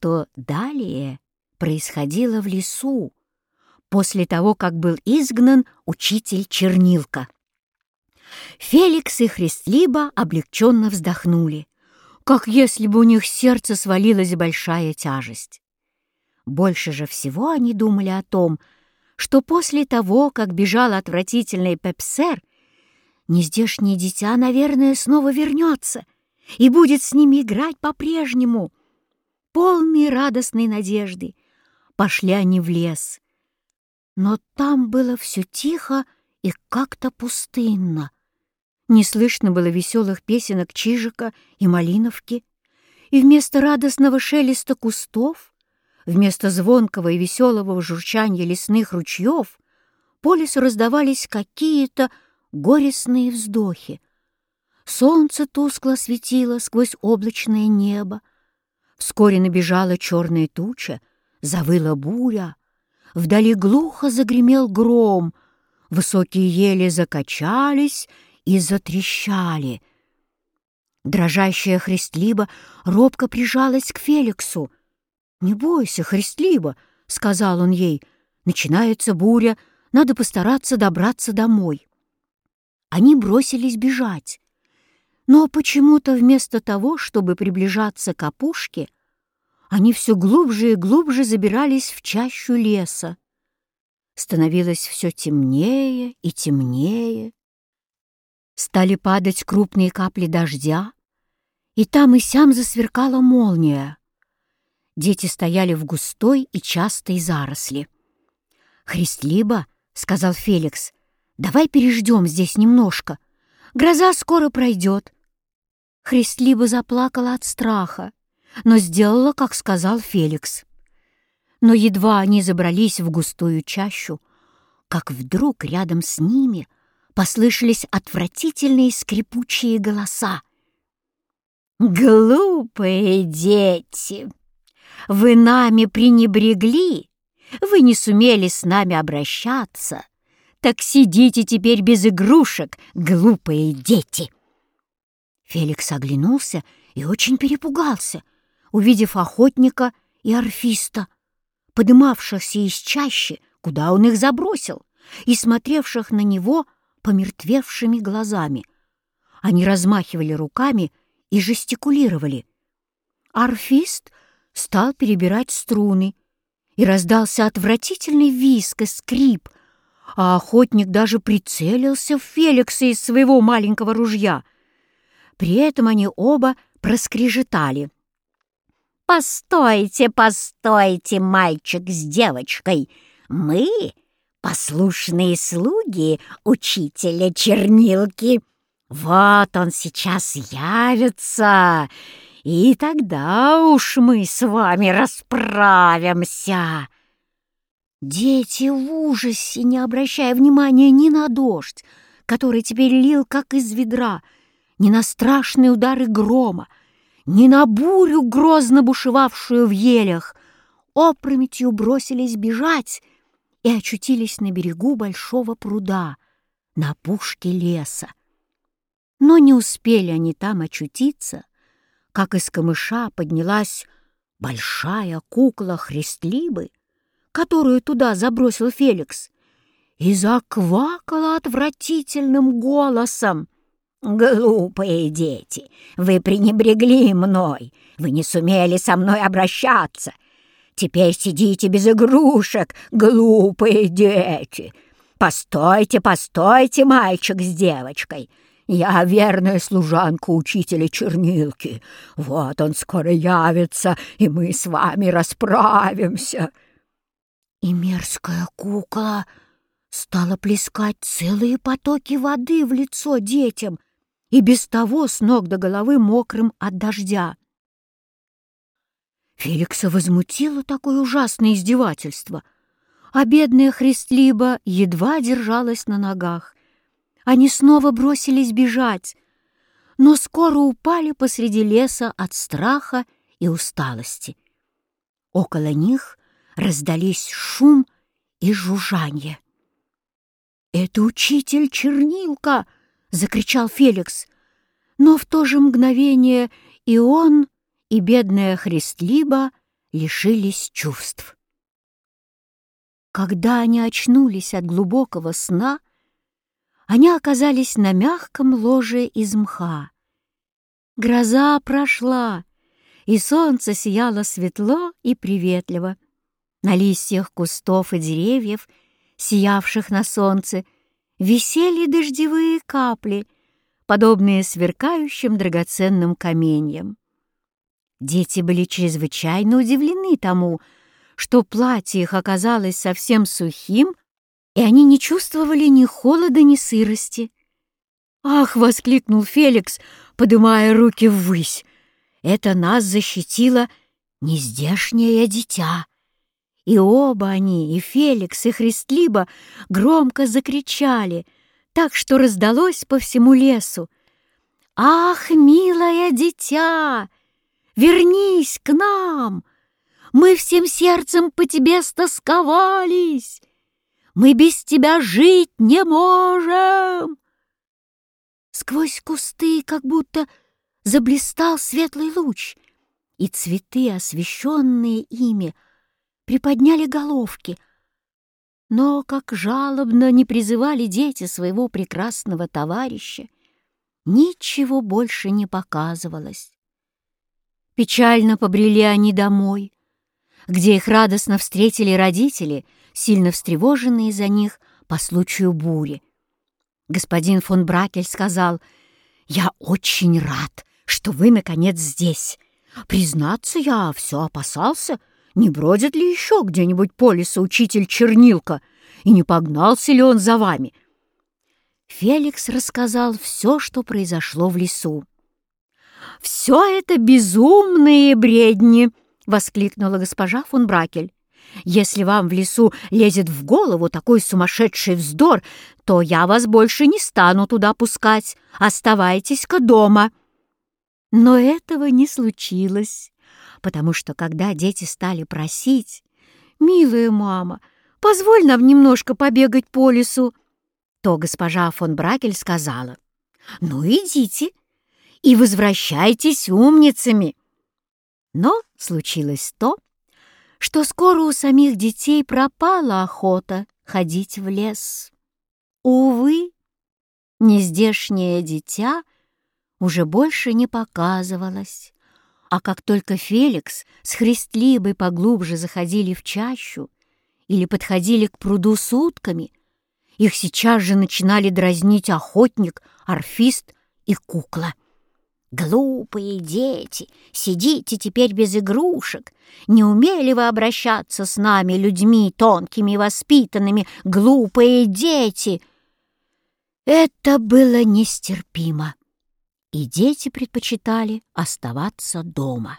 что далее происходило в лесу, после того, как был изгнан учитель Чернилка. Феликс и Христлиба облегченно вздохнули, как если бы у них сердце свалилась большая тяжесть. Больше же всего они думали о том, что после того, как бежал отвратительный Пепсер, нездешнее дитя, наверное, снова вернется и будет с ними играть по-прежнему. Полные радостной надежды пошли они в лес. Но там было все тихо и как-то пустынно. Не слышно было веселых песенок Чижика и Малиновки, и вместо радостного шелеста кустов, вместо звонкого и веселого журчания лесных ручьев по лесу раздавались какие-то горестные вздохи. Солнце тускло светило сквозь облачное небо. Вскоре набежала черная туча, завыла буря. Вдали глухо загремел гром, высокие ели закачались и затрещали. Дрожащая Христлиба робко прижалась к Феликсу. «Не бойся, Христлиба», — сказал он ей, — «начинается буря, надо постараться добраться домой». Они бросились бежать. Но почему-то вместо того, чтобы приближаться к опушке, они все глубже и глубже забирались в чащу леса. Становилось все темнее и темнее. Стали падать крупные капли дождя, и там и сям засверкала молния. Дети стояли в густой и частой заросли. «Христлиба», — сказал Феликс, — «давай переждем здесь немножко. Гроза скоро пройдет». Христлиба заплакала от страха, но сделала, как сказал Феликс. Но едва они забрались в густую чащу, как вдруг рядом с ними — послышались отвратительные скрипучие голоса. «Глупые дети! Вы нами пренебрегли, вы не сумели с нами обращаться, так сидите теперь без игрушек, глупые дети!» Феликс оглянулся и очень перепугался, увидев охотника и орфиста, подымавшихся из чащи, куда он их забросил, и смотревших на него — помертвевшими глазами. Они размахивали руками и жестикулировали. Арфист стал перебирать струны, и раздался отвратительный виск и скрип, а охотник даже прицелился в Феликса из своего маленького ружья. При этом они оба проскрежетали. «Постойте, постойте, мальчик с девочкой! Мы послушные слуги учителя чернилки. Вот он сейчас явится, и тогда уж мы с вами расправимся. Дети в ужасе, не обращая внимания ни на дождь, который теперь лил как из ведра, ни на страшные удары грома, ни на бурю, грозно бушевавшую в елях, опрометью бросились бежать и очутились на берегу большого пруда, на пушке леса. Но не успели они там очутиться, как из камыша поднялась большая кукла Христлибы, которую туда забросил Феликс, и заквакала отвратительным голосом. «Глупые дети, вы пренебрегли мной, вы не сумели со мной обращаться, Теперь сидите без игрушек, глупые дети. Постойте, постойте, мальчик с девочкой. Я верная служанка учителя чернилки. Вот он скоро явится, и мы с вами расправимся. И мерзкая кукла стала плескать целые потоки воды в лицо детям, и без того с ног до головы мокрым от дождя. Феликса возмутило такое ужасное издевательство, а бедная Христлиба едва держалась на ногах. Они снова бросились бежать, но скоро упали посреди леса от страха и усталости. Около них раздались шум и жужжанье. «Это учитель Чернилка!» — закричал Феликс. Но в то же мгновение и он и бедная Христлиба лишились чувств. Когда они очнулись от глубокого сна, они оказались на мягком ложе из мха. Гроза прошла, и солнце сияло светло и приветливо. На листьях кустов и деревьев, сиявших на солнце, висели дождевые капли, подобные сверкающим драгоценным каменьям. Дети были чрезвычайно удивлены тому, что платье их оказалось совсем сухим, и они не чувствовали ни холода, ни сырости. «Ах!» — воскликнул Феликс, подымая руки ввысь. «Это нас защитило нездешнее дитя!» И оба они, и Феликс, и Христлиба, громко закричали, так что раздалось по всему лесу. «Ах, милое дитя! Вернись к нам! Мы всем сердцем по тебе стосковались! Мы без тебя жить не можем!» Сквозь кусты как будто заблистал светлый луч, и цветы, освещенные ими, приподняли головки. Но, как жалобно не призывали дети своего прекрасного товарища, ничего больше не показывалось. Печально побрели они домой, где их радостно встретили родители, сильно встревоженные за них по случаю бури. Господин фон Бракель сказал, «Я очень рад, что вы, наконец, здесь. Признаться, я все опасался, не бродит ли еще где-нибудь по лесу учитель Чернилка, и не погнался ли он за вами?» Феликс рассказал все, что произошло в лесу. «Все это безумные бредни!» — воскликнула госпожа фон Бракель. «Если вам в лесу лезет в голову такой сумасшедший вздор, то я вас больше не стану туда пускать. Оставайтесь-ка дома». Но этого не случилось потому что когда дети стали просить, «Милая мама, позволь нам немножко побегать по лесу», то госпожа фон Бракель сказала, «Ну, идите и возвращайтесь умницами». Но случилось то, что скоро у самих детей пропала охота ходить в лес. Увы, нездешнее дитя уже больше не показывалось. А как только Феликс с Христлибой поглубже заходили в чащу или подходили к пруду с утками, их сейчас же начинали дразнить охотник, орфист и кукла. «Глупые дети, сидите теперь без игрушек. Не умели вы обращаться с нами, людьми тонкими и воспитанными, глупые дети!» Это было нестерпимо и дети предпочитали оставаться дома.